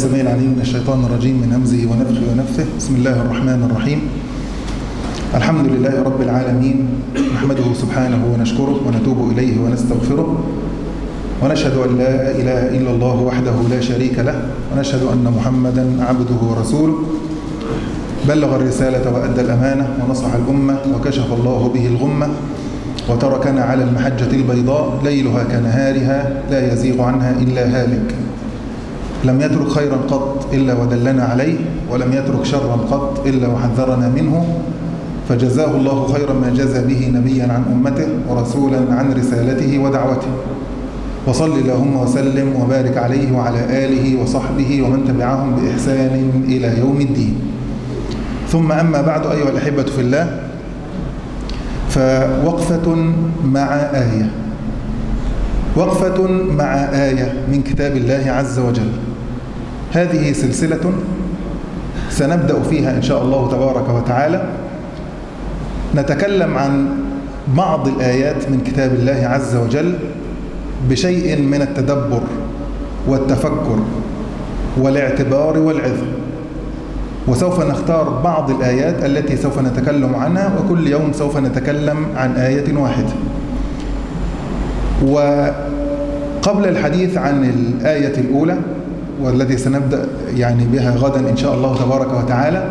السميع العليم من الشيطان الرجيم من همزه ونفخه ونفثه. بسم الله الرحمن الرحيم. الحمد لله رب العالمين نحمده سبحانه ونشكره ونتوب إليه ونستغفره ونشهد أن لا إله إلا الله وحده لا شريك له ونشهد أن محمدا عبده ورسوله. بلغ الرسالة وأدى الأمانة ونصح الأمة وكشف الله به الغمة وتركنا على المحجة البيضاء ليلها كنهارها لا يزيغ عنها إلا هالك. لم يترك خيرا قط إلا ودلنا عليه ولم يترك شرا قط إلا وحذرنا منه. فجزاه الله خيرا ما جزى به نبيا عن أمته ورسولا عن رسالته ودعوته. وصل اللهم وسلم وبارك عليه وعلى آله وصحبه ومن تبعهم بإحسان إلى يوم الدين. ثم أما بعد أيها الأحبة في الله فوقفة مع آية. وقفة مع آية من كتاب الله عز وجل. هذه سلسلة سنبدأ فيها إن شاء الله تبارك وتعالى. نتكلم عن بعض الآيات من كتاب الله عز وجل بشيء من التدبر والتفكر والاعتبار والعظم وسوف نختار بعض الآيات التي سوف نتكلم عنها وكل يوم سوف نتكلم عن آية واحدة. وقبل الحديث عن الآية الأولى والتي سنبدأ يعني بها غدا إن شاء الله تبارك وتعالى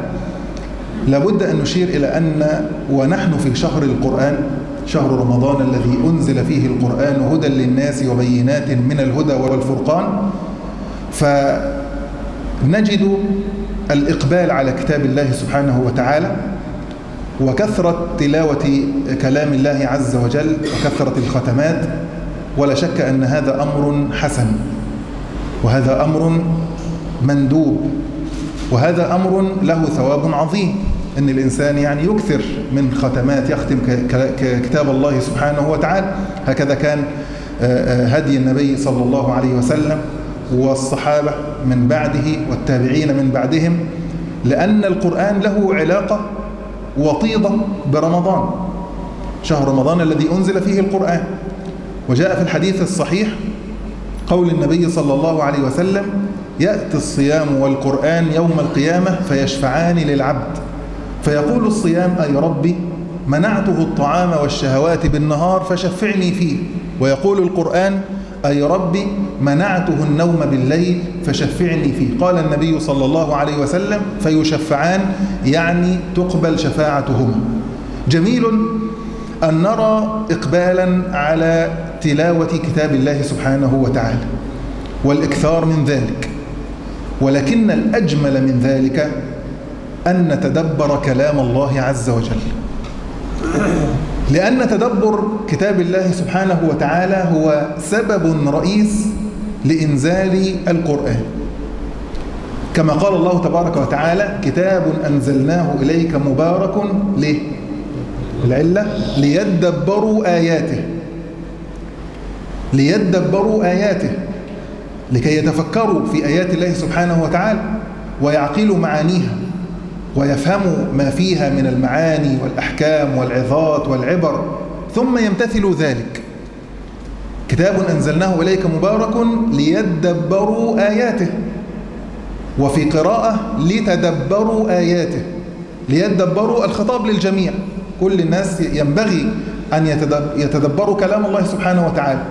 لابد أن نشير إلى أن ونحن في شهر القرآن شهر رمضان الذي أنزل فيه القرآن هدى للناس وبينات من الهدى والفرقان فنجد الإقبال على كتاب الله سبحانه وتعالى وكثرة تلاوة كلام الله عز وجل وكثرة الختمات ولا شك أن هذا أمر حسن. وهذا أمر مندوب. وهذا أمر له ثواب عظيم. أن الإنسان يعني يكثر من ختمات يختم كتاب الله سبحانه وتعالى. هكذا كان هدي النبي صلى الله عليه وسلم والصحابة من بعده والتابعين من بعدهم لأن القرآن له علاقة وطيدة برمضان. شهر رمضان الذي أنزل فيه القرآن. وجاء في الحديث الصحيح قول النبي صلى الله عليه وسلم يأتي الصيام والقرآن يوم القيامة فيشفعان للعبد. فيقول الصيام أي ربي منعته الطعام والشهوات بالنهار فشفعني فيه. ويقول القرآن أي ربي منعته النوم بالليل فشفعني فيه. قال النبي صلى الله عليه وسلم فيشفعان يعني تقبل شفاعتهما. جميل أن نرى إقبالا على تلاوة كتاب الله سبحانه وتعالى والإكثار من ذلك ولكن الأجمل من ذلك أن نتدبر كلام الله عز وجل. لأن تدبر كتاب الله سبحانه وتعالى هو سبب رئيس لإنزال القرآن. كما قال الله تبارك وتعالى كتاب أنزلناه إليك مبارك ليه؟ العلة ليدبروا آياته. ليدبروا آياته لكي يتفكروا في آيات الله سبحانه وتعالى ويعقلوا معانيها ويفهموا ما فيها من المعاني والأحكام والعظات والعبر. ثم يمتثلوا ذلك. كتاب أنزلناه إليك مبارك ليدبروا آياته وفي قراءة لتدبروا آياته. ليدبروا الخطاب للجميع. كل الناس ينبغي أن يتدبروا كلام الله سبحانه وتعالى.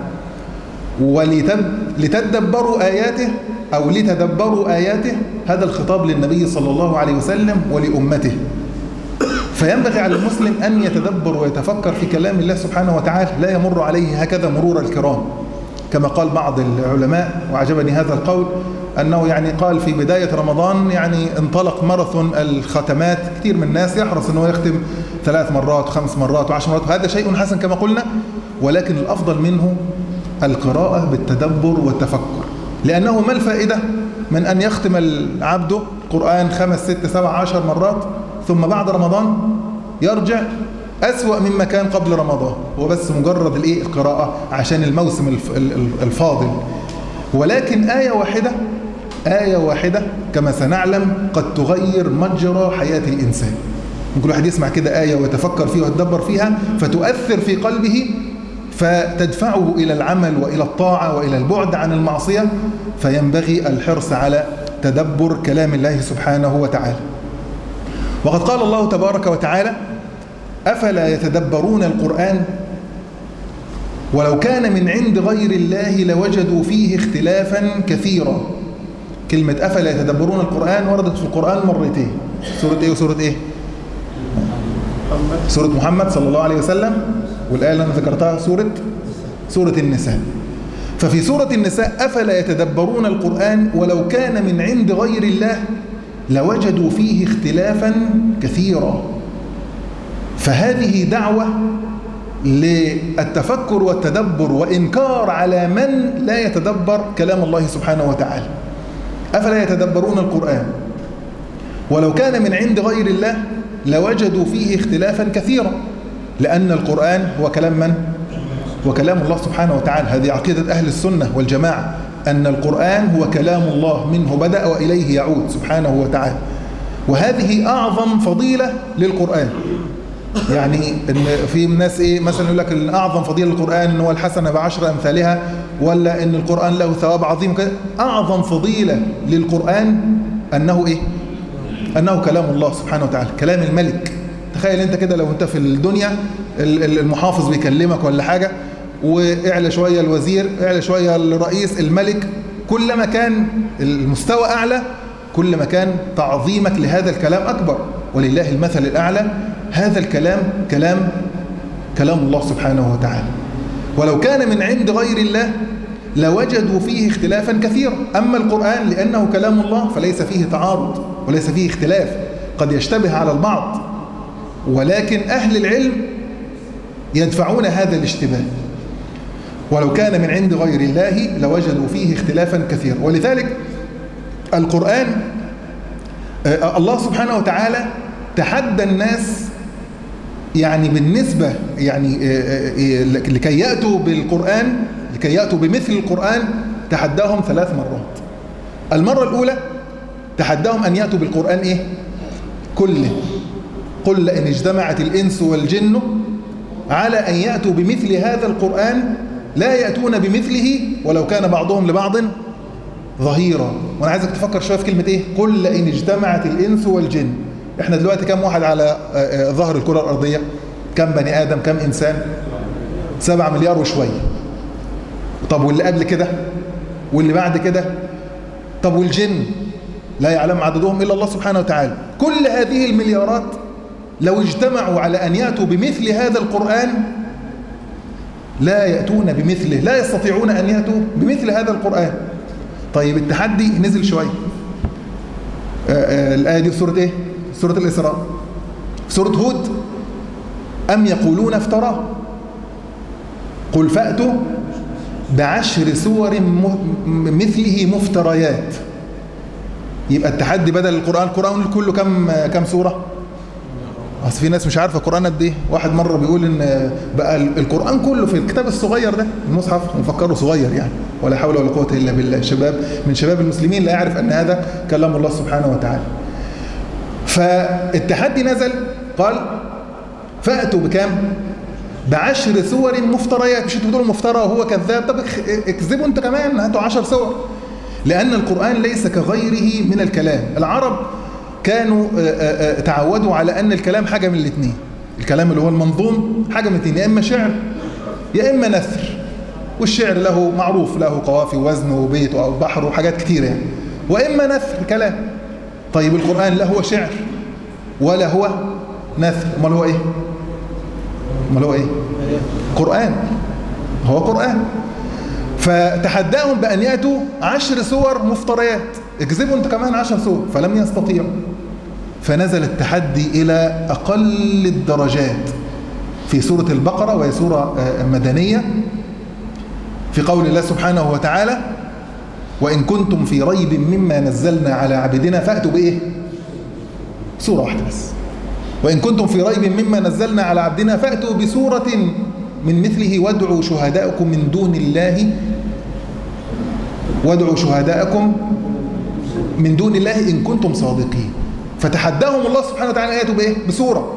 ولتدبروا آياته أو لتدبروا آياته هذا الخطاب للنبي صلى الله عليه وسلم ولأمته. فينبغي على المسلم أن يتدبر ويتفكر في كلام الله سبحانه وتعالى لا يمر عليه هكذا مرور الكرام. كما قال بعض العلماء وعجبني هذا القول أنه يعني قال في بداية رمضان يعني انطلق ماراثون الختمات كثير من الناس يحرص أنه يختم ثلاث مرات خمس مرات وعشر مرات هذا شيء حسن كما قلنا ولكن الأفضل منه القراءة بالتدبر والتفكر. لأنه ما الفائدة من أن يختم العبد قرآن خمس ست سبع عشر مرات ثم بعد رمضان يرجع أسوأ مما كان قبل رمضان. هو بس مجرد الإيه؟ القراءة عشان الموسم الفاضل. ولكن آية واحدة آية واحدة كما سنعلم قد تغير مجرى حياة الإنسان. ممكن واحد يسمع كده آية ويتفكر فيها ويتدبر فيها فتؤثر في قلبه فتدفعه إلى العمل وإلى الطاعة وإلى البعد عن المعصية فينبغي الحرص على تدبر كلام الله سبحانه وتعالى. وقد قال الله تبارك وتعالى أفلا يتدبرون القرآن؟ ولو كان من عند غير الله لوجدوا فيه اختلافا كثيرا. كلمة أفلا يتدبرون القرآن وردت في القرآن مرتين. سورة إيه وسورة إيه؟ سورة محمد صلى الله عليه وسلم. والآية اللي أنا ذكرتها سورة سورة النساء. ففي سورة النساء أفلا يتدبرون القرآن ولو كان من عند غير الله لوجدوا فيه اختلافا كثيرا. فهذه دعوة للتفكر والتدبر وإنكار على من لا يتدبر كلام الله سبحانه وتعالى. أفلا يتدبرون القرآن؟ ولو كان من عند غير الله لوجدوا فيه اختلافا كثيرا. لأن القرآن هو كلام من؟ هو كلام الله سبحانه وتعالى. هذه عقيدة أهل السنة والجماعة أن القرآن هو كلام الله منه بدأ وإليه يعود سبحانه وتعالى. وهذه أعظم فضيلة للقرآن. يعني إن في ناس إيه مثلا يقول لك إن أعظم فضيلة للقرآن إن هو الحسنة بعشر أمثالها ولا إن القرآن له ثواب عظيم. كده أعظم فضيلة للقرآن أنه إيه؟ أنه كلام الله سبحانه وتعالى كلام الملك. تخيل انت كده لو انت في الدنيا المحافظ بيكلمك ولا حاجة واعلى شوية الوزير اعلى شوية الرئيس الملك كلما كان المستوى أعلى كل ما كان تعظيمك لهذا الكلام أكبر. ولله المثل الأعلى. هذا الكلام كلام كلام الله سبحانه وتعالى. ولو كان من عند غير الله لوجدوا فيه اختلافا كثيرا. أما القرآن لأنه كلام الله فليس فيه تعارض وليس فيه اختلاف. قد يشتبه على البعض. ولكن أهل العلم يدفعون هذا الاشتباه. ولو كان من عند غير الله لوجدوا فيه اختلافا كثيرا. ولذلك القرآن الله سبحانه وتعالى تحدى الناس يعني بالنسبة يعني لكي يأتوا بالقرآن لكي يأتوا بمثل القرآن تحداهم ثلاث مرات. المرة الأولى تحداهم أن يأتوا بالقرآن إيه؟ كله. قل لئن اجتمعت الإنس والجن على أن يأتوا بمثل هذا القرآن لا يأتون بمثله ولو كان بعضهم لبعض ظهيرا. وأنا عايزك تفكر شوية في كلمة إيه؟ قل لئن اجتمعت الإنس والجن. إحنا دلوقتي كم واحد على ظهر الكرة الأرضية؟ كم بني آدم؟ كم إنسان؟ سبعة مليار وشوية. طب واللي قبل كده؟ واللي بعد كده؟ طب والجن؟ لا يعلم عددهم إلا الله سبحانه وتعالى. كل هذه المليارات لو اجتمعوا على أن يأتوا بمثل هذا القرآن لا يأتون بمثله لا يستطيعون أن يأتوا بمثل هذا القرآن. طيب التحدي نزل شوية الآية دي في سورة إيه؟ سورة الإسراء. سورة هود. أم يقولون افتراه؟ قل فأتوا بعشر سور مثله مفتريات. يبقى التحدي بدل القرآن القرآن كله كم كم سورة؟ أصل في ناس مش عارفة القرآن قد إيه. واحد مرة بيقول إن بقى القرآن كله في الكتاب الصغير ده المصحف مفكره صغير يعني ولا حول ولا قوة إلا بالله. شباب من شباب المسلمين لا يعرف أن هذا كلام الله سبحانه وتعالى. فالتحدي نزل قال فأتوا بكام؟ بعشر سور مفتريات. مش أنتوا مفترى وهو كذاب؟ طب اكذبوا انت كمان هاتوا عشر سور. لأن القرآن ليس كغيره من الكلام. العرب كانوا تعودوا على أن الكلام حاجة من الاثنين الكلام اللي هو المنظوم حاجة من الاثنين يا إما شعر يا إما نثر. والشعر له معروف له قوافي ووزن وبيت وبحر وحاجات كتيرة يعني. وإما نثر كلام. طيب القرآن لا هو شعر ولا هو نثر. أمال هو إيه؟ أمال هو إيه؟ قرآن. هو قرآن. فتحداهم بأن يأتوا عشر سور مفتريات. اكذبوا انت كمان عشر سور فلم يستطيعوا. فنزل التحدي إلى أقل الدرجات في سورة البقرة وهي سورة مدنية في قول الله سبحانه وتعالى وإن كنتم في ريب مما نزلنا على عبدنا فأتوا بإيه؟ سورة واحدة بس. وإن كنتم في ريب مما نزلنا على عبدنا فأتوا بسورة من مثله وادعوا شهداءكم من دون الله وادعوا شهداءكم من دون الله إن كنتم صادقين. فتحداهم الله سبحانه وتعالى آياته بإيه؟ بسورة.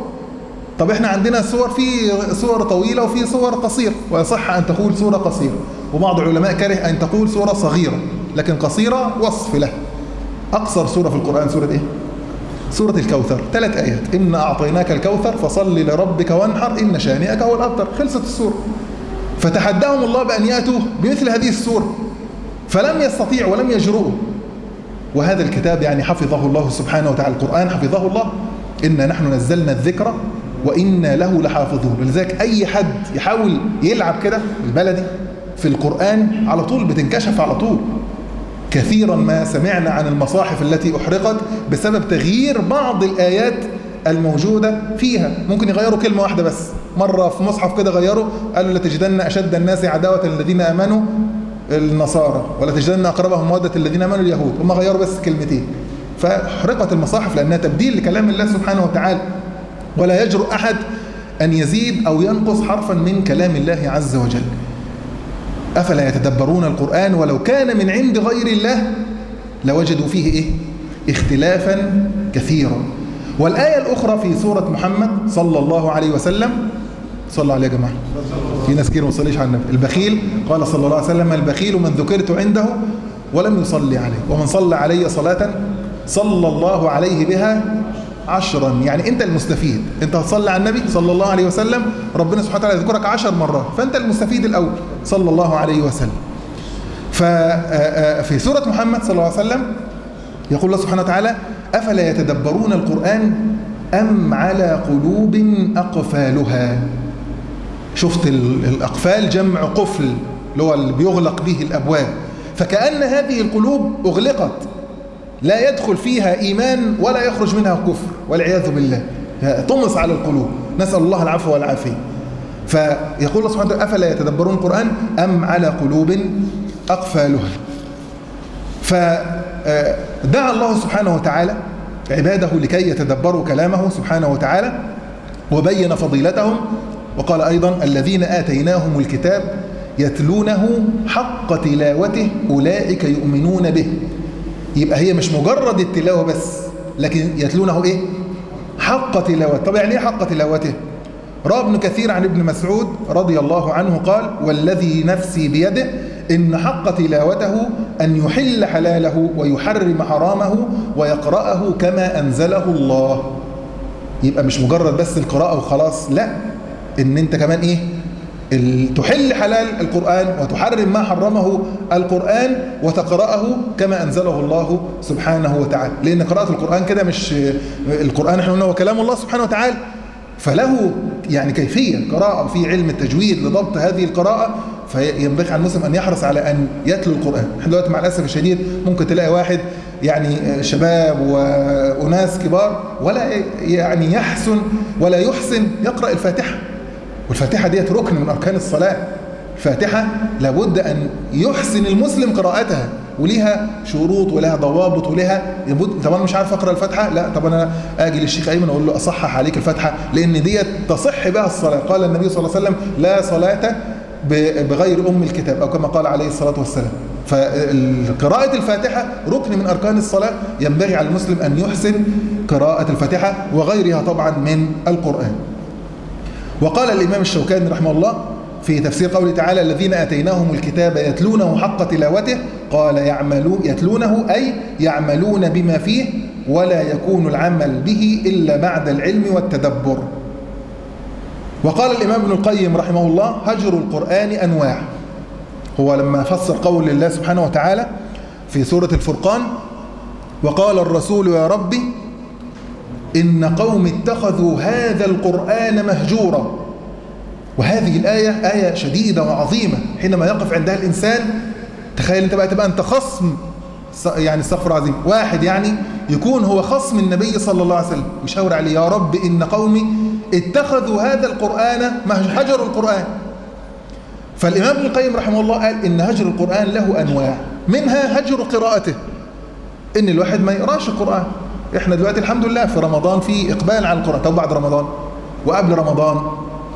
طب إحنا عندنا صور في صور طويلة وفي صور قصيرة ويصح أن تقول صورة قصيرة. وبعض العلماء كره أن تقول صورة صغيرة لكن قصيرة وصف له. أقصر سورة في القرآن سورة إيه؟ سورة الكوثر. ثلاث آيات. إن أعطيناك الكوثر فصل لربك وانحر إن شانئك هو الأبتر. خلصت السورة فتحداهم الله بأن يأتوا بمثل هذه السورة فلم يستطيع ولم يجرؤوا. وهذا الكتاب يعني حفظه الله سبحانه وتعالى. القرآن حفظه الله. إنا نحن نزلنا الذكر وإنا له لحافظون. ولذلك أي حد يحاول يلعب كده البلدي في القرآن على طول بتنكشف على طول. كثيرا ما سمعنا عن المصاحف التي أحرقت بسبب تغيير بعض الآيات الموجودة فيها. ممكن يغيروا كلمة واحدة بس. مرة في مصحف كده غيروا قالوا لتجدن أشد الناس عداوة الذين آمنوا. النصارى ولا تجدن أقربهم مودة الذين آمنوا اليهود هم غيروا بس كلمتين. فحرقت المصاحف لأنها تبديل لكلام الله سبحانه وتعالى. ولا يجرؤ أحد أن يزيد أو ينقص حرفا من كلام الله عز وجل. أفلا يتدبرون القرآن ولو كان من عند غير الله لوجدوا فيه إيه؟ اختلافا كثيرا. والآية الأخرى في سورة محمد صلى الله عليه وسلم صلى عليه يا جماعة. في ناس كتير ما صليش على النبي. البخيل قال صلى الله عليه وسلم البخيل من ذكرت عنده ولم يصلي عليه. ومن صلى علي صلاة صلى الله عليه بها عشرا. يعني أنت المستفيد. أنت هتصلي على النبي صلى الله عليه وسلم ربنا سبحانه وتعالى يذكرك عشر مرات. فأنت المستفيد الأول صلى الله عليه وسلم. ففي سورة محمد صلى الله عليه وسلم يقول الله سبحانه وتعالى أفلا يتدبرون القرآن أم على قلوب أقفالها؟ شفت الأقفال جمع قفل اللي هو اللي بيغلق به الأبواب. فكأن هذه القلوب أغلقت. لا يدخل فيها إيمان ولا يخرج منها كفر والعياذ بالله. طمس على القلوب. نسأل الله العفو والعافية. فيقول الله سبحانه وتعالى أفلا يتدبرون القرآن أم على قلوب أقفالها؟ فدعا الله سبحانه وتعالى عباده لكي يتدبروا كلامه سبحانه وتعالى وبين فضيلتهم وقال أيضا الذين آتيناهم الكتاب يتلونه حق تلاوته أولئك يؤمنون به. يبقى هي مش مجرد التلاوة بس لكن يتلونه إيه؟ حق تلاوته. طب يعني إيه حق تلاوته؟ روى ابن كثير عن ابن مسعود رضي الله عنه قال والذي نفسي بيده إن حق تلاوته أن يحل حلاله ويحرم حرامه ويقرأه كما أنزله الله. يبقى مش مجرد بس القراءة وخلاص لا. إن أنت كمان إيه؟ تحل حلال القرآن وتحرم ما حرمه القرآن وتقرأه كما أنزله الله سبحانه وتعالى. لأن قراءة القرآن كده مش القرآن إحنا قلنا هو كلام الله سبحانه وتعالى. فله يعني كيفية قراءة في علم التجويد لضبط هذه القراءة. فينبغي على المسلم أن يحرص على أن يتلو القرآن. إحنا دلوقتي مع الأسف الشديد ممكن تلاقي واحد يعني شباب وأناس كبار ولا يعني يحسن ولا يحسن يقرأ الفاتحة. والفاتحة ديت ركن من أركان الصلاة. الفاتحة لابد أن يحسن المسلم قراءتها وليها شروط ولها ضوابط ولها طب أنا مش عارف أقرأ الفاتحة؟ لا طب أنا آجي للشيخ أيمن أقول له أصحح عليك الفاتحة لأن ديت تصح بها الصلاة. قال النبي صلى الله عليه وسلم لا صلاة بغير أم الكتاب أو كما قال عليه الصلاة والسلام. فقراءة الفاتحة ركن من أركان الصلاة. ينبغي على المسلم أن يحسن قراءة الفاتحة وغيرها طبعا من القرآن. وقال الإمام الشوكاني رحمه الله في تفسير قوله تعالى الذين آتيناهم الكتاب يتلونه حق تلاوته قال يعملون يتلونه أي يعملون بما فيه ولا يكون العمل به إلا بعد العلم والتدبر. وقال الإمام ابن القيم رحمه الله هجر القرآن أنواع. هو لما فسر قول الله سبحانه وتعالى في سورة الفرقان وقال الرسول يا ربي إن قوم اتخذوا هذا القرآن مهجورا. وهذه الآية آية شديدة وعظيمة. حينما يقف عندها الإنسان تخيل أنت بقى تبقى أنت خصم يعني استغفر عظيم واحد يعني يكون هو خصم النبي صلى الله عليه وسلم. يشاور عليه يا رب إن قومي اتخذوا هذا القرآن هجروا القرآن. فالإمام ابن القيم رحمه الله قال إن هجر القرآن له أنواع. منها هجر قراءته. إن الواحد ما يقراش القرآن. إحنا دلوقتي الحمد لله في رمضان في إقبال على القرآن. طب بعد رمضان وقبل رمضان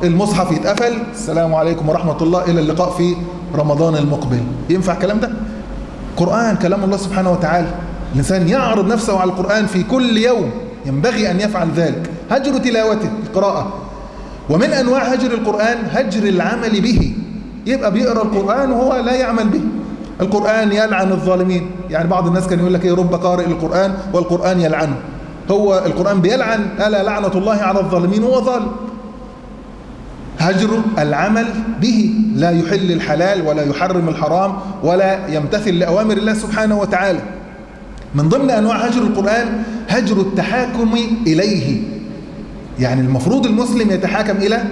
المصحف يتقفل. السلام عليكم ورحمة الله. إلى اللقاء في رمضان المقبل. ينفع الكلام ده؟ قرآن كلام الله سبحانه وتعالى. الإنسان يعرض نفسه على القرآن في كل يوم. ينبغي أن يفعل ذلك. هجر تلاوته القراءة. ومن أنواع هجر القرآن هجر العمل به. يبقى بيقرأ القرآن وهو لا يعمل به. القرآن يلعن الظالمين. يعني بعض الناس كان يقول لك إيه رب قارئ القرآن والقرآن يلعنه هو القرآن بيلعن ألا لعنة الله على الظالمين؟ وهو ظالم. هجر العمل به. لا يحل الحلال ولا يحرم الحرام ولا يمتثل لأوامر الله سبحانه وتعالى. من ضمن أنواع هجر القرآن هجر التحاكم إليه. يعني المفروض المسلم يتحاكم إلى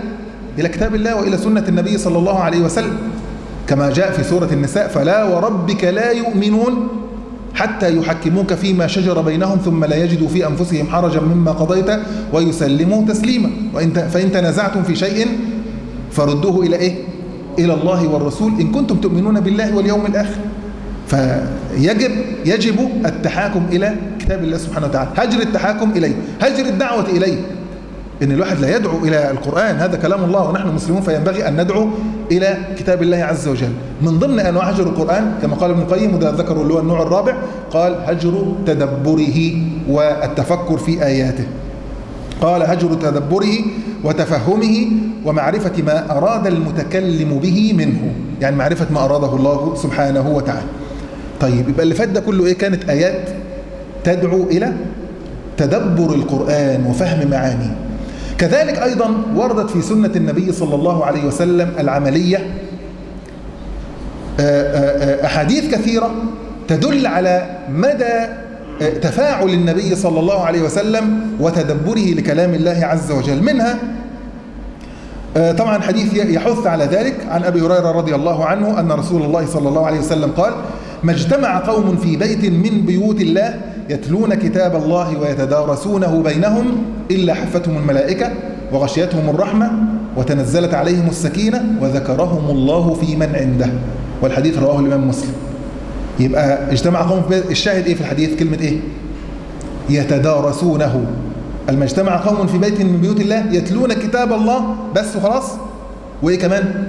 إلى كتاب الله وإلى سنة النبي صلى الله عليه وسلم. كما جاء في سورة النساء فلا وربك لا يؤمنون حتى يحكموك فيما شجر بينهم ثم لا يجدوا في أنفسهم حرجا مما قضيت ويسلموا تسليما. وإن فإن تنازعتم في شيء فردوه إلى إيه؟ إلى الله والرسول. إن كنتم تؤمنون بالله واليوم الآخر. فيجب يجب التحاكم إلى كتاب الله سبحانه وتعالى. هجر التحاكم إليه هجر الدعوة إليه. إن الواحد لا يدعو إلى القرآن هذا كلام الله ونحن مسلمون فينبغي أن ندعو إلى كتاب الله عز وجل. من ضمن أنواع هجر القرآن كما قال ابن القيم وده ذكروا اللي هو النوع الرابع قال هجر تدبره والتفكر في آياته. قال هجر تدبره وتفهمه ومعرفة ما أراد المتكلم به منه يعني معرفة ما أراده الله سبحانه وتعالى. طيب يبقى اللي فات ده كله إيه؟ كانت آيات تدعو إلى تدبر القرآن وفهم معانيه. كذلك أيضا وردت في سنة النبي صلى الله عليه وسلم العملية أحاديث كثيرة تدل على مدى تفاعل النبي صلى الله عليه وسلم وتدبره لكلام الله عز وجل. منها طبعا حديث يحث على ذلك عن أبي هريرة رضي الله عنه أن رسول الله صلى الله عليه وسلم قال ما اجتمع قوم في بيت من بيوت الله يتلون كتاب الله ويتدارسونه بينهم إلا حفتهم الملائكة وغشيتهم الرحمة وتنزلت عليهم السكينة وذكرهم الله في من عنده. والحديث رواه الإمام مسلم. يبقى اجتمع قوم في الشاهد إيه في الحديث؟ كلمة إيه؟ يتدارسونه. لما اجتمع قوم في بيت من بيوت الله يتلون كتاب الله بس وخلاص؟ وإيه كمان؟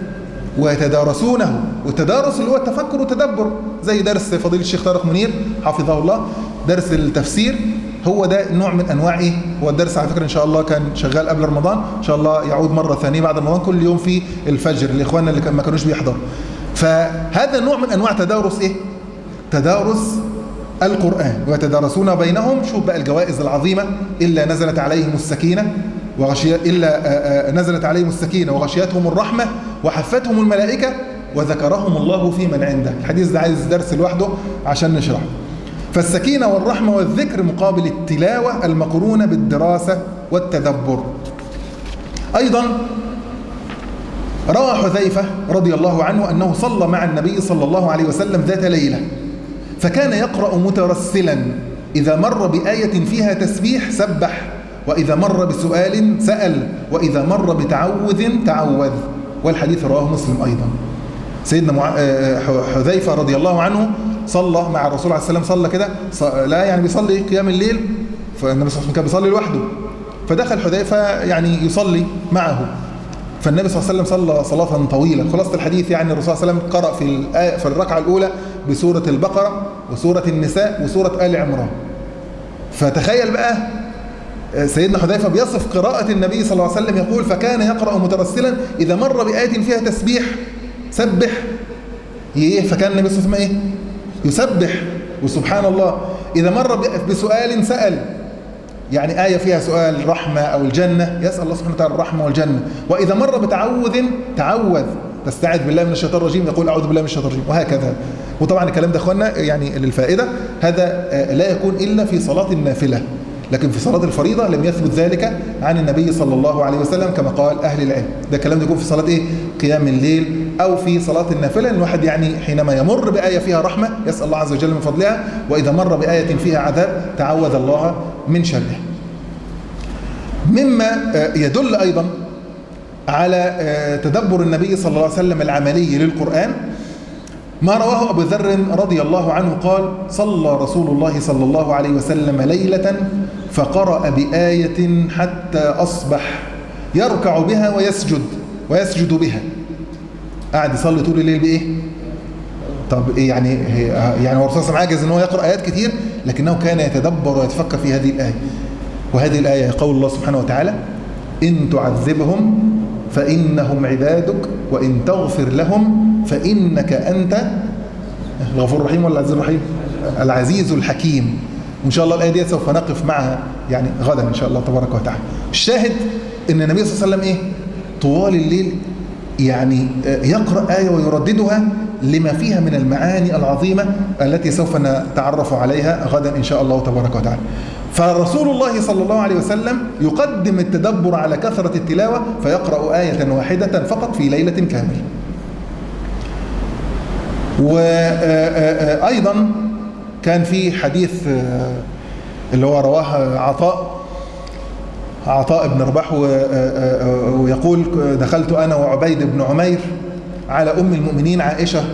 ويتدارسونه. والتدارس اللي هو التفكر والتدبر زي درس فضيلة الشيخ طارق منير حفظه الله درس التفسير هو ده نوع من أنواع إيه؟ هو الدرس على فكرة إن شاء الله كان شغال قبل رمضان إن شاء الله يعود مرة ثانية بعد رمضان كل يوم في الفجر لإخواننا اللي ما كانوش بيحضروا. فهذا نوع من أنواع تدارس إيه؟ تدارس القرآن ويتدارسون بينهم شوف بقى الجوائز العظيمة؟ إلا نزلت عليهم السكينة وغشي إلا نزلت عليهم السكينة وغشيتهم الرحمة وحفتهم الملائكة وذكرهم الله في من عنده. الحديث ده عايز درس لوحده عشان نشرحه. فالسكينة والرحمة والذكر مقابل التلاوة المقرونة بالدراسة والتدبر. أيضا روى حذيفة رضي الله عنه أنه صلى مع النبي صلى الله عليه وسلم ذات ليلة فكان يقرأ مترسلا إذا مر بآية فيها تسبيح سبح وإذا مر بسؤال سأل وإذا مر بتعوذ تعوذ. والحديث رواه مسلم أيضا. سيدنا مع... حذيفة رضي الله عنه صلى مع الرسول عليه السلام صلى كده لا يعني بيصلي قيام الليل فالنبي صلى الله عليه وسلم كان بيصلي لوحده. فدخل حذيفة يعني يصلي معه. فالنبي صلى الله عليه وسلم صلى صلاة طويلة. خلاصة الحديث يعني الرسول صلى الله عليه وسلم قرأ في في الركعة الأولى بسورة البقرة وسورة النساء وسورة آل عمران. فتخيل بقى سيدنا حذيفة بيصف قراءة النبي صلى الله عليه وسلم يقول فكان يقرأ مترسلا إذا مر بآية فيها تسبيح سبح. فكان النبي صلى الله عليه وسلم إيه؟ يسبح وسبحان الله. إذا مر بسؤال سأل. يعني آية فيها سؤال رحمة أو الجنة يسأل الله سبحانه وتعالى الرحمة والجنة. وإذا مر بتعوذ تعوذ. تستعذ بالله من الشيطان الرجيم يقول أعوذ بالله من الشيطان الرجيم وهكذا. وطبعا الكلام ده أخوانا يعني للفائدة هذا لا يكون إلا في صلاة النافلة. لكن في صلاة الفريضة لم يثبت ذلك عن النبي صلى الله عليه وسلم كما قال أهل العلم. ده الكلام ده يكون في صلاة إيه؟ قيام الليل أو في صلاة النافلة الواحد يعني حينما يمر بآية فيها رحمة يسأل الله عز وجل من فضلها وإذا مر بآية فيها عذاب تعوذ الله من شره. مما يدل أيضا على تدبر النبي صلى الله عليه وسلم العملي للقرآن. ما رواه أبو ذر رضي الله عنه قال صلى رسول الله صلى الله عليه وسلم ليلة فقرأ بآية حتى أصبح يركع بها ويسجد. ويسجد بها. قاعد يصلي طول الليل بإيه؟ طب إيه يعني يعني هو الرسول عاجز إن هو يقرأ آيات كتير لكنه كان يتدبر ويتفكر في هذه الآية. وهذه الآية قول الله سبحانه وتعالى إن تعذبهم فإنهم عبادك وإن تغفر لهم فإنك أنت الغفور الرحيم ولا العزيز الرحيم العزيز الحكيم. وإن شاء الله الآية دي سوف نقف معها يعني غدا إن شاء الله تبارك وتعالى. الشاهد أن النبي صلى الله عليه وسلم إيه؟ طوال الليل يعني يقرأ آية ويرددها لما فيها من المعاني العظيمة التي سوف نتعرف عليها غدا إن شاء الله تبارك وتعالى. فرسول الله صلى الله عليه وسلم يقدم التدبر على كثرة التلاوة فيقرأ آية واحدة فقط في ليلة كاملة. وأيضا كان في حديث اللي هو رواه عطاء عطاء بن رباح ويقول دخلت أنا وعبيد بن عمير على أم المؤمنين عائشة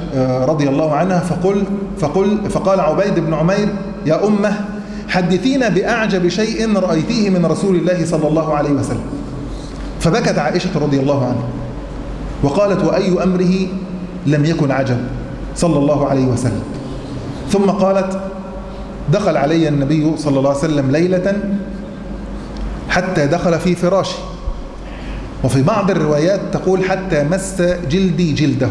رضي الله عنها فقل فقل فقال عبيد بن عمير يا أمة حدثينا بأعجب شيء رأيتيه من رسول الله صلى الله عليه وسلم. فبكت عائشة رضي الله عنها وقالت وأي أمره لم يكن عجب صلى الله عليه وسلم. ثم قالت دخل علي النبي صلى الله عليه وسلم ليلة حتى دخل في فراشي وفي بعض الروايات تقول حتى مس جلدي جلده.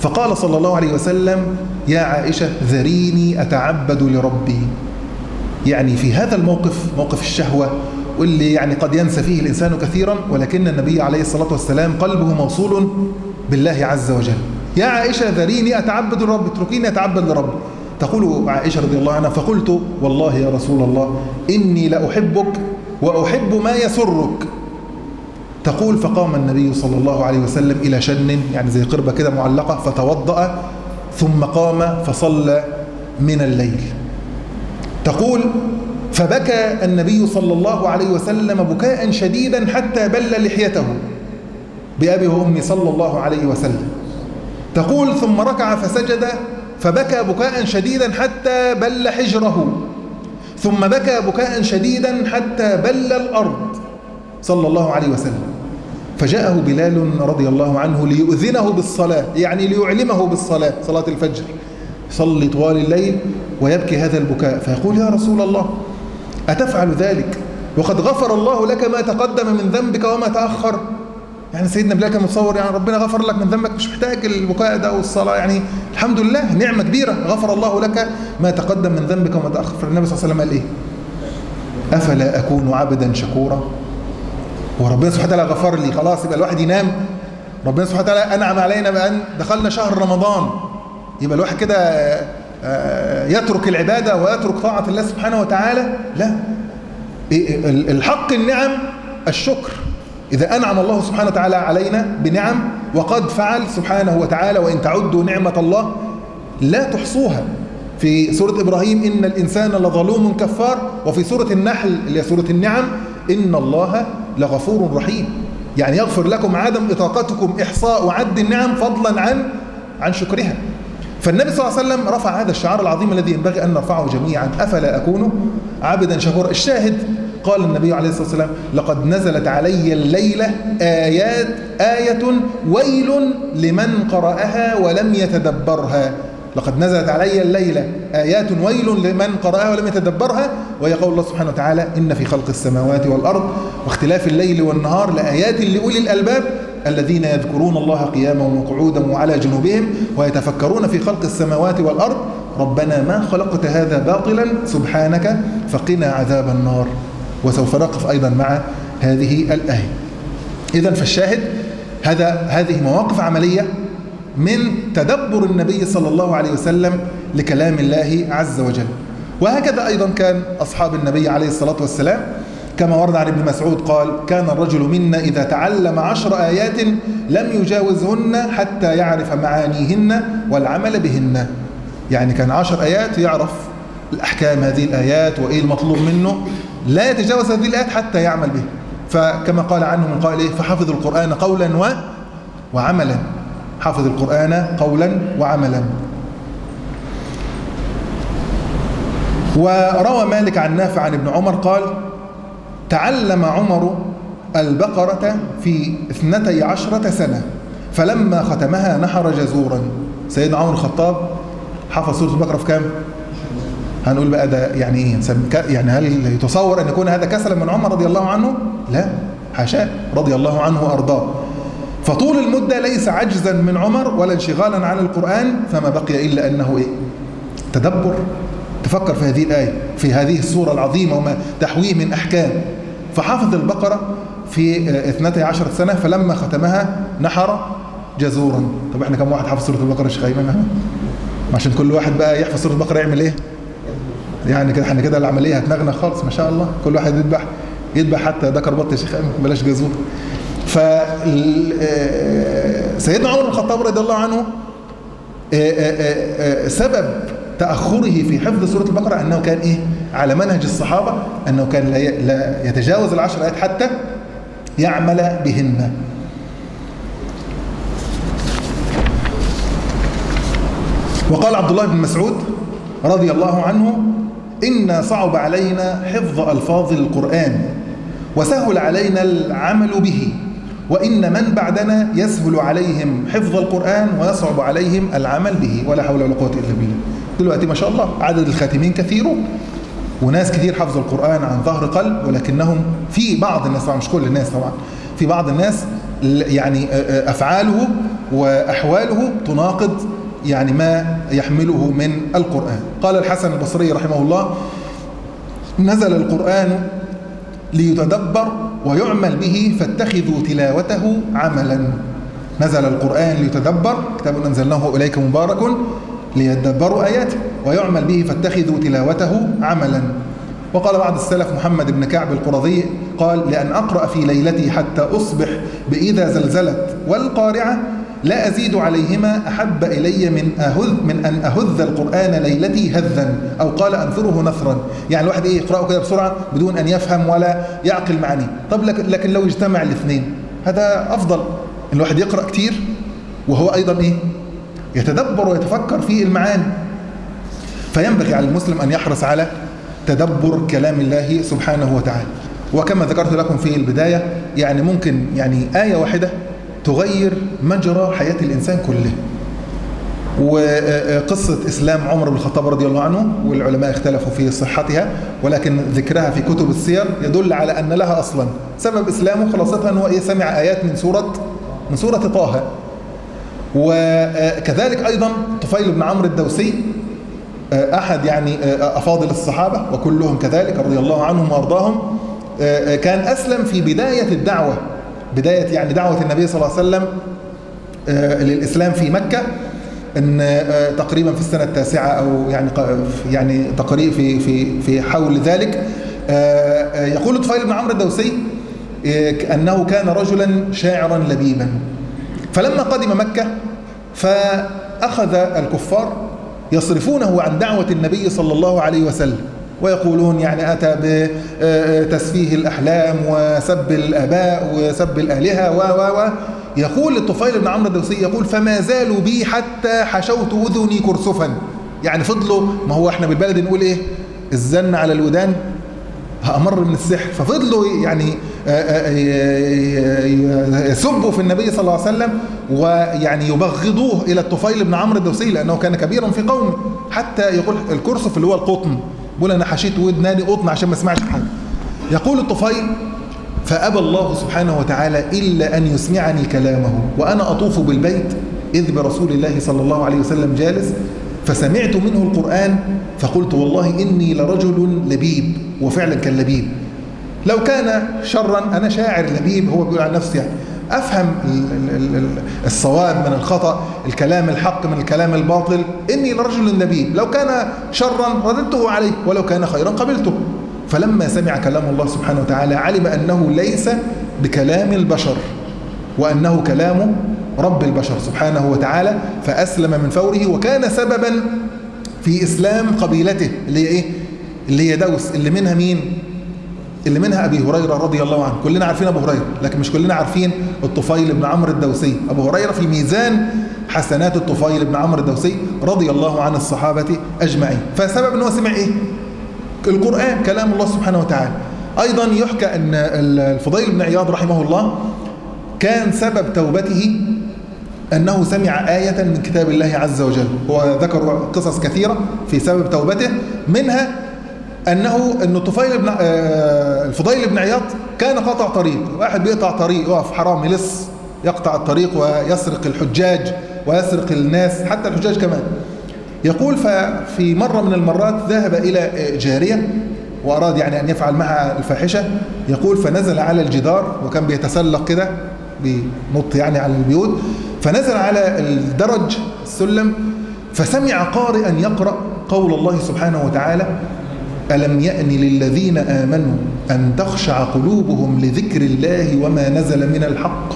فقال صلى الله عليه وسلم يا عائشة ذريني أتعبد لربي. يعني في هذا الموقف موقف الشهوة واللي يعني قد ينسى فيه الإنسان كثيرا ولكن النبي عليه الصلاة والسلام قلبه موصول بالله عز وجل. يا عائشة ذريني أتعبد لربي اتركيني أتعبد لربي. تقول عائشة رضي الله عنها فقلت والله يا رسول الله إني لأحبك وأحب ما يسرك. تقول فقام النبي صلى الله عليه وسلم إلى شن يعني زي قربة كده معلقة فتوضأ ثم قام فصلى من الليل. تقول فبكى النبي صلى الله عليه وسلم بكاء شديدا حتى بل لحيته بأبي وأمي صلى الله عليه وسلم. تقول ثم ركع فسجد فبكى بكاء شديدا حتى بل حجره. ثم بكى بكاء شديدا حتى بل الأرض. صلى الله عليه وسلم. فجاءه بلال رضي الله عنه ليؤذنه بالصلاة يعني ليعلمه بالصلاة صلاة الفجر. صلي طوال الليل ويبكي هذا البكاء. فيقول يا رسول الله أتفعل ذلك؟ وقد غفر الله لك ما تقدم من ذنبك وما تأخر؟ يعني سيدنا بلال كان متصور يعني ربنا غفر لك من ذنبك مش محتاج البكاء ده والصلاة. يعني الحمد لله نعمة كبيرة غفر الله لك ما تقدم من ذنبك وما تأخر. فالنبي صلى الله عليه وسلم قال إيه؟ أفلا أكون عبدا شكورا؟ وربنا سبحانه وتعالى غفر لي. خلاص يبقى الواحد ينام. ربنا سبحانه وتعالى أنعم علينا بأن دخلنا شهر رمضان. يبقى الواحد كده يترك العبادة ويترك طاعة الله سبحانه وتعالى؟ لا. الحق النعم الشكر. إذا أنعم الله سبحانه وتعالى علينا بنعم وقد فعل سبحانه وتعالى وإن تعدوا نعمة الله لا تحصوها. في سورة إبراهيم إن الإنسان لظلوم كفار وفي سورة النحل اللي هي سورة النعم إن الله لغفور رحيم. يعني يغفر لكم عدم إطاقتكم إحصاء وعد النعم فضلا عن عن شكرها. فالنبي صلى الله عليه وسلم رفع هذا الشعار العظيم الذي ينبغي أن نرفعه جميعا. أفلا أكون عبدا شكورا؟ الشاهد قال النبي عليه الصلاة والسلام لقد نزلت علي الليلة آيات آية ويل لمن قرأها ولم يتدبرها. لقد نزلت علي الليلة آيات ويل لمن قرأها ولم يتدبرها ويقول الله سبحانه وتعالى إن في خلق السماوات والأرض واختلاف الليل والنهار لآيات لأولي الألباب الذين يذكرون الله قياما وقعودا وعلى جنوبهم ويتفكرون في خلق السماوات والأرض. ربنا ما خلقت هذا باطلا سبحانك فقنا عذاب النار. وسوف نقف أيضا مع هذه الآية. إذا فالشاهد هذا هذه مواقف عملية من تدبر النبي صلى الله عليه وسلم لكلام الله عز وجل. وهكذا أيضا كان أصحاب النبي عليه الصلاة والسلام كما ورد عن ابن مسعود قال كان الرجل منا إذا تعلم عشر آيات لم يجاوزهن حتى يعرف معانيهن والعمل بهن. يعني كان عشر آيات يعرف الأحكام هذه الآيات وإيه المطلوب منه. لا يتجاوز هذه الآيات حتى يعمل به. فكما قال عنه من قال إيه؟ فحفظ القرآن قولا و وعملا. حفظ القرآن قولا وعملا. وروى مالك عن نافع عن ابن عمر قال تعلم عمر البقرة في اثنتي عشرة سنة فلما ختمها نحر جزورا. سيدنا عمر الخطاب حفظ سورة البقرة في كام؟ هنقول بقى ده يعني إيه؟ يعني هل يتصور أن يكون هذا كسلا من عمر رضي الله عنه؟ لا حاشاه رضي الله عنه وأرضاه. فطول المدة ليس عجزا من عمر ولا انشغالا عن القرآن فما بقي إلا أنه إيه؟ تدبر. تفكر في هذه الآية في هذه السورة العظيمة وما تحويه من أحكام. فحافظ البقرة في 12 سنة فلما ختمها نحر جزورا. طب إحنا كم واحد حافظ سورة البقرة يا شيخ أيمن؟ عشان كل واحد بقى يحفظ سورة البقرة يعمل إيه؟ يعني كده إحنا كده العملية هتنغنى خالص ما شاء الله. كل واحد يذبح يذبح حتى ذكر بط يا شيخ ايمن بلاش جزور ف سيدنا عمر بن الخطاب رضي الله عنه سبب تأخره في حفظ سورة البقرة أنه كان إيه؟ على منهج الصحابة أنه كان لا يتجاوز العشر آيات حتى يعمل بهن. وقال عبد الله بن مسعود رضي الله عنه إن صعب علينا حفظ ألفاظ القرآن وسهل علينا العمل به وإن من بعدنا يسهل عليهم حفظ القرآن ويصعب عليهم العمل به ولا حول ولا قوة إلا بالله دلوقتي ما شاء الله عدد الخاتمين كثيرون وناس كتير حفظوا القرآن عن ظهر قلب ولكنهم في بعض الناس طبعا مش كل الناس طبعا في بعض الناس يعني أفعاله وأحواله تناقض يعني ما يحمله من القرآن. قال الحسن البصري رحمه الله نزل القرآن ليتدبر ويعمل به فاتخذوا تلاوته عملا. نزل القرآن ليتدبر كتاب أنزلناه إليك مبارك ليدبروا آياته ويعمل به فاتخذوا تلاوته عملا. وقال بعض السلف محمد بن كعب القرظي قال لأن أقرأ في ليلتي حتى أصبح بإذا زلزلت والقارعة لا أزيد عليهما أحب إلي من أهذ من أن أهذ القرآن ليلتي هذا أو قال أنثره نثرا. يعني الواحد إيه يقرأه كده بسرعة بدون أن يفهم ولا يعقل معانيه طب لكن لو اجتمع الاثنين هذا أفضل. الواحد يقرأ كتير وهو أيضا إيه؟ يتدبر ويتفكر في المعاني. فينبغي على المسلم أن يحرص على تدبر كلام الله سبحانه وتعالى. وكما ذكرت لكم في البداية يعني ممكن يعني آية واحدة تغير مجرى حياة الإنسان كله. وقصة إسلام عمر بن الخطاب رضي الله عنه والعلماء اختلفوا في صحتها ولكن ذكرها في كتب السير يدل على أن لها أصلا. سبب إسلامه خلاصتها أنه سمع آيات من سورة من سورة طه. وكذلك أيضا طفيل بن عمرو الدوسي أحد يعني أفاضل الصحابة وكلهم كذلك رضي الله عنهم وأرضاهم كان أسلم في بداية الدعوة. بداية يعني دعوة النبي صلى الله عليه وسلم للإسلام في مكة إن تقريبا في السنة التاسعة أو يعني يعني تقريبا في في في حول ذلك. يقول طفيل بن عمرو الدوسي أنه كان رجلا شاعرا لبيبا. فلما قدم مكة فأخذ الكفار يصرفونه عن دعوة النبي صلى الله عليه وسلم. ويقولون يعني أتى بتسفيه الأحلام وسب الآباء وسب الآلهة و و و يقول الطفيل بن عمرو الدوسي يقول فما زالوا بي حتى حشوت أذني كرسفا. يعني فضلوا ما هو إحنا بالبلد نقول إيه؟ الزن على الودان؟ أمر من السحر. ففضلوا يعني يسبوا في النبي صلى الله عليه وسلم ويعني يبغضوه إلى الطفيل بن عمرو الدوسي لأنه كان كبيرا في قومه. حتى يقول الكرسف اللي هو القطن. بيقول أنا حشيت ودناني قطن عشان ما أسمعش حاجة يقول الطفيل فأبى الله سبحانه وتعالى إلا أن يسمعني كلامه وأنا أطوف بالبيت إذ برسول الله صلى الله عليه وسلم جالس فسمعت منه القرآن فقلت والله إني لرجل لبيب وفعلا كان لبيب. لو كان شرا أنا شاعر لبيب هو بيقول عن نفسه يعني. أفهم الصواب من الخطأ الكلام الحق من الكلام الباطل إني لرجل لبيب لو كان شرا رددته عليه ولو كان خيرا قبلته فلما سمع كلام الله سبحانه وتعالى علم أنه ليس بكلام البشر وأنه كلام رب البشر سبحانه وتعالى فأسلم من فوره وكان سببا في إسلام قبيلته اللي هي إيه؟ اللي هي دوس اللي منها مين؟ اللي منها أبي هريرة رضي الله عنه. كلنا عارفين أبو هريرة لكن مش كلنا عارفين الطفيل بن عمرو الدوسي. أبو هريرة في ميزان حسنات الطفيل بن عمرو الدوسي رضي الله عن الصحابة أجمعين. فسبب أنه سمع إيه؟ القرآن كلام الله سبحانه وتعالى. أيضا يحكى أن الفضيل بن عياض رحمه الله كان سبب توبته أنه سمع آية من كتاب الله عز وجل. هو ذكر قصص كثيرة في سبب توبته. منها أنه أن الطفيل بن الفضيل بن عياض كان قطع طريق. واحد بيقطع طريق يقف حرام يلص يقطع الطريق ويسرق الحجاج ويسرق الناس حتى الحجاج كمان. يقول ففي مرة من المرات ذهب إلى جارية وأراد يعني أن يفعل معها الفاحشة. يقول فنزل على الجدار وكان بيتسلق كده بينط يعني على البيوت. فنزل على الدرج السلم فسمع قارئا يقرأ قول الله سبحانه وتعالى ألم يأن للذين آمنوا أن تخشع قلوبهم لذكر الله وما نزل من الحق؟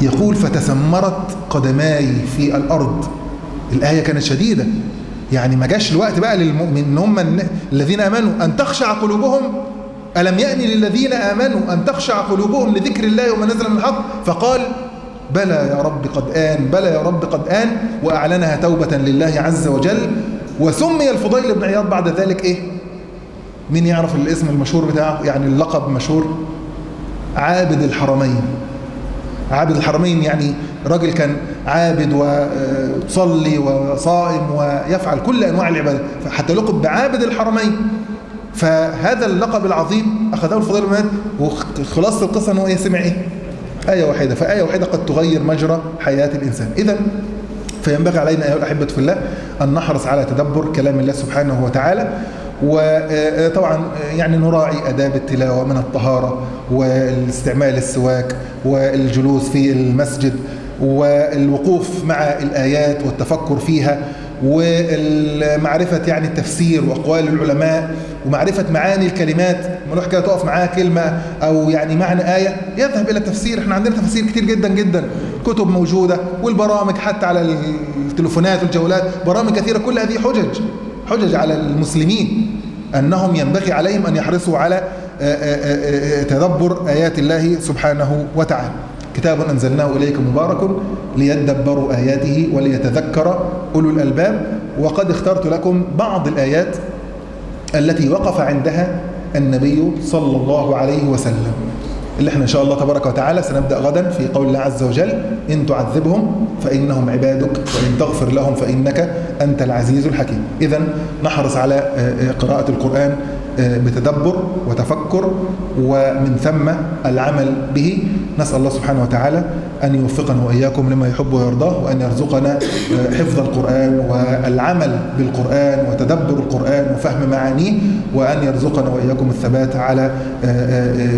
يقول فتسمرت قدماي في الأرض. الآية كانت شديدة. يعني ما جاش الوقت بقى للمؤمن هم الذين آمنوا أن تخشع قلوبهم. ألم يأن للذين آمنوا أن تخشع قلوبهم لذكر الله وما نزل من الحق؟ فقال بلى يا رب قد آن بلى يا رب قد آن وأعلنها توبة لله عز وجل. وسمي الفضيل بن عياض بعد ذلك إيه؟ مين يعرف الاسم المشهور بتاعه؟ يعني اللقب مشهور. عابد الحرمين. عابد الحرمين يعني راجل كان عابد وصلي وصائم ويفعل كل أنواع العبادة. حتى لقب بعابد الحرمين. فهذا اللقب العظيم أخذه الفضيل بن عياض. وخلاصة القصة أنه إيه؟ سمع إيه؟ آية واحدة. فآية واحدة قد تغير مجرى حياة الإنسان. إذا فينبغي علينا أيها الأحبة في الله أن نحرص على تدبر كلام الله سبحانه وتعالى وطبعا يعني نراعي أداب التلاوة من الطهارة والاستعمال السواك والجلوس في المسجد والوقوف مع الآيات والتفكر فيها. ومعرفة يعني التفسير وأقوال العلماء ومعرفة معاني الكلمات. ملوح كده تقف معاه كلمة أو يعني معنى آية يذهب إلى التفسير. إحنا عندنا تفسير كتير جدا جدا. كتب موجودة والبرامج حتى على التليفونات والجوالات برامج كثيرة. كل هذه حجج حجج على المسلمين أنهم ينبغي عليهم أن يحرصوا على تدبر آيات الله سبحانه وتعالى. كتاب أنزلناه إليكم مبارك ليدبروا آياته وليتذكر أولو الألباب. وقد اخترت لكم بعض الآيات التي وقف عندها النبي صلى الله عليه وسلم. اللي إحنا إن شاء الله تبارك وتعالى سنبدأ غدا في قول الله عز وجل إن تعذبهم فإنهم عبادك وإن تغفر لهم فإنك أنت العزيز الحكيم. إذا نحرص على قراءة القرآن بتدبر وتفكر ومن ثم العمل به. نسأل الله سبحانه وتعالى أن يوفقنا وإياكم لما يحب ويرضاه وأن يرزقنا حفظ القرآن والعمل بالقرآن وتدبر القرآن وفهم معانيه وأن يرزقنا وإياكم الثبات على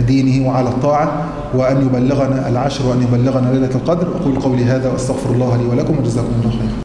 دينه وعلى الطاعة وأن يبلغنا العشر وأن يبلغنا ليلة القدر. أقول قولي هذا وأستغفر الله لي ولكم وجزاكم الله خيرا.